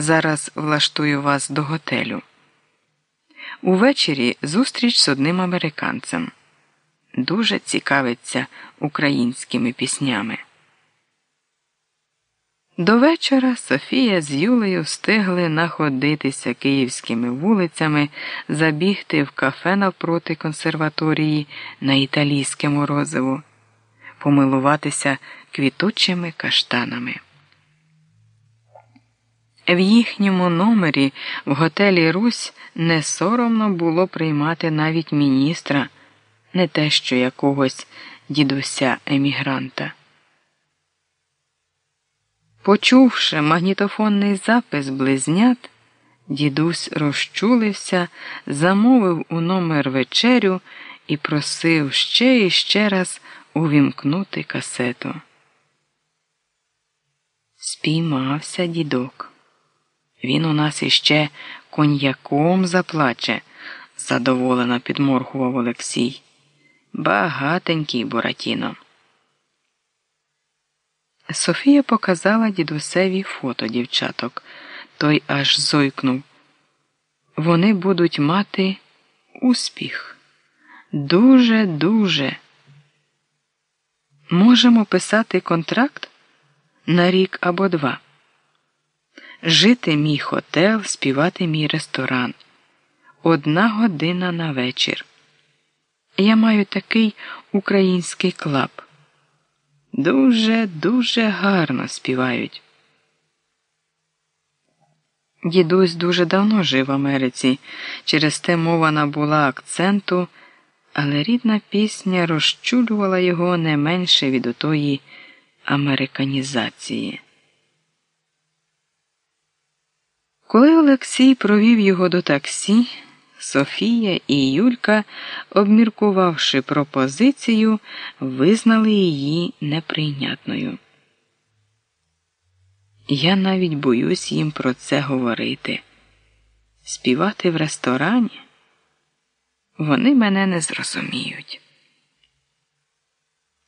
Зараз влаштую вас до готелю. Увечері зустріч з одним американцем. Дуже цікавиться українськими піснями. До вечора Софія з Юлею встигли находитися київськими вулицями, забігти в кафе навпроти консерваторії на італійське морозиво, помилуватися квітучими каштанами. В їхньому номері в готелі Русь не соромно було приймати навіть міністра, не те що якогось дідуся емігранта. Почувши магнітофонний запис близнят, дідусь розчулився, замовив у номер вечерю і просив ще і ще раз увімкнути касету. Спіймався дідок. Він у нас іще коньяком заплаче, задоволено підморгував Олексій. Багатенький Буратіно. Софія показала дідусеві фото дівчаток. Той аж зойкнув. Вони будуть мати успіх. Дуже, дуже. Можемо писати контракт на рік або два. Жити мій хотел, співати мій ресторан. Одна година на вечір. Я маю такий український клаб. Дуже, дуже гарно співають. Дідусь дуже давно жив в Америці, через те мова набула акценту, але рідна пісня розчулювала його не менше від отої американізації. Коли Олексій провів його до таксі, Софія і Юлька, обміркувавши пропозицію, визнали її неприйнятною. Я навіть боюсь їм про це говорити. Співати в ресторані вони мене не зрозуміють.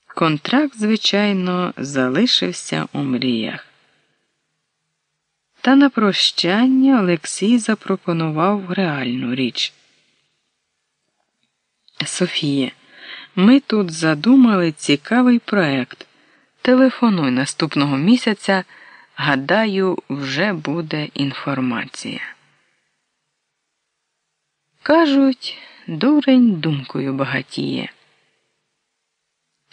Контракт, звичайно, залишився у мріях. Та на прощання Олексій запропонував реальну річ. Софія, ми тут задумали цікавий проект. Телефонуй наступного місяця. Гадаю, вже буде інформація. Кажуть, дурень думкою багатіє.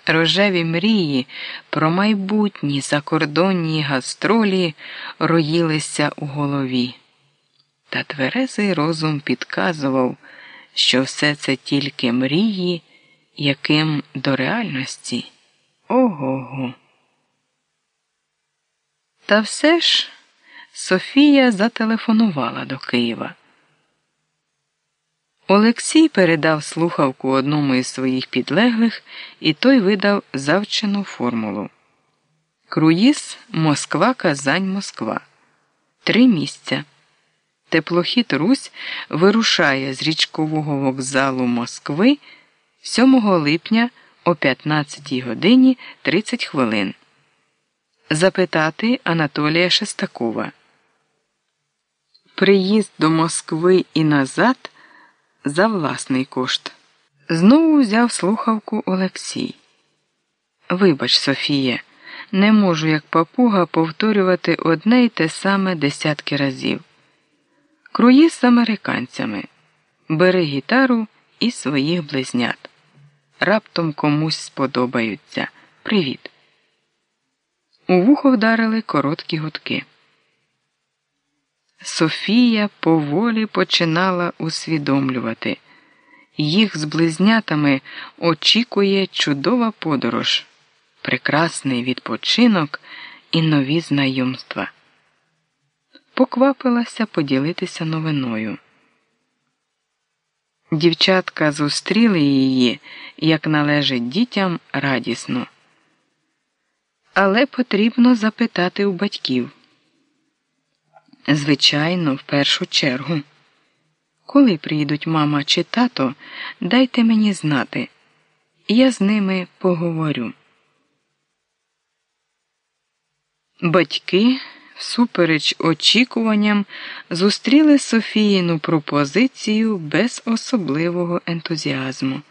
Рожеві мрії про майбутні закордонні гастролі роїлися у голові, та тверезий розум підказував, що все це тільки мрії, яким до реальності ого. го Та все ж Софія зателефонувала до Києва. Олексій передав слухавку одному із своїх підлеглих, і той видав завчену формулу. Круїз Москва, Казань, Москва. Три місця. Теплохід Русь вирушає з річкового вокзалу Москви 7 липня о 15 годині 30 хвилин. Запитати Анатолія Шестакова. Приїзд до Москви і назад за власний кошт. Знову взяв слухавку Олексій. Вибач, Софія, не можу, як папуга, повторювати одне й те саме десятки разів. Круїз з американцями. Бери гітару і своїх близнят. Раптом комусь сподобаються. Привіт. У вухо вдарили короткі гудки. Софія поволі починала усвідомлювати. Їх з близнятами очікує чудова подорож, прекрасний відпочинок і нові знайомства. Поквапилася поділитися новиною. Дівчатка зустріли її, як належить дітям, радісно. Але потрібно запитати у батьків. Звичайно, в першу чергу. Коли приїдуть мама чи тато, дайте мені знати. Я з ними поговорю. Батьки всупереч очікуванням, зустріли Софіїну пропозицію без особливого ентузіазму.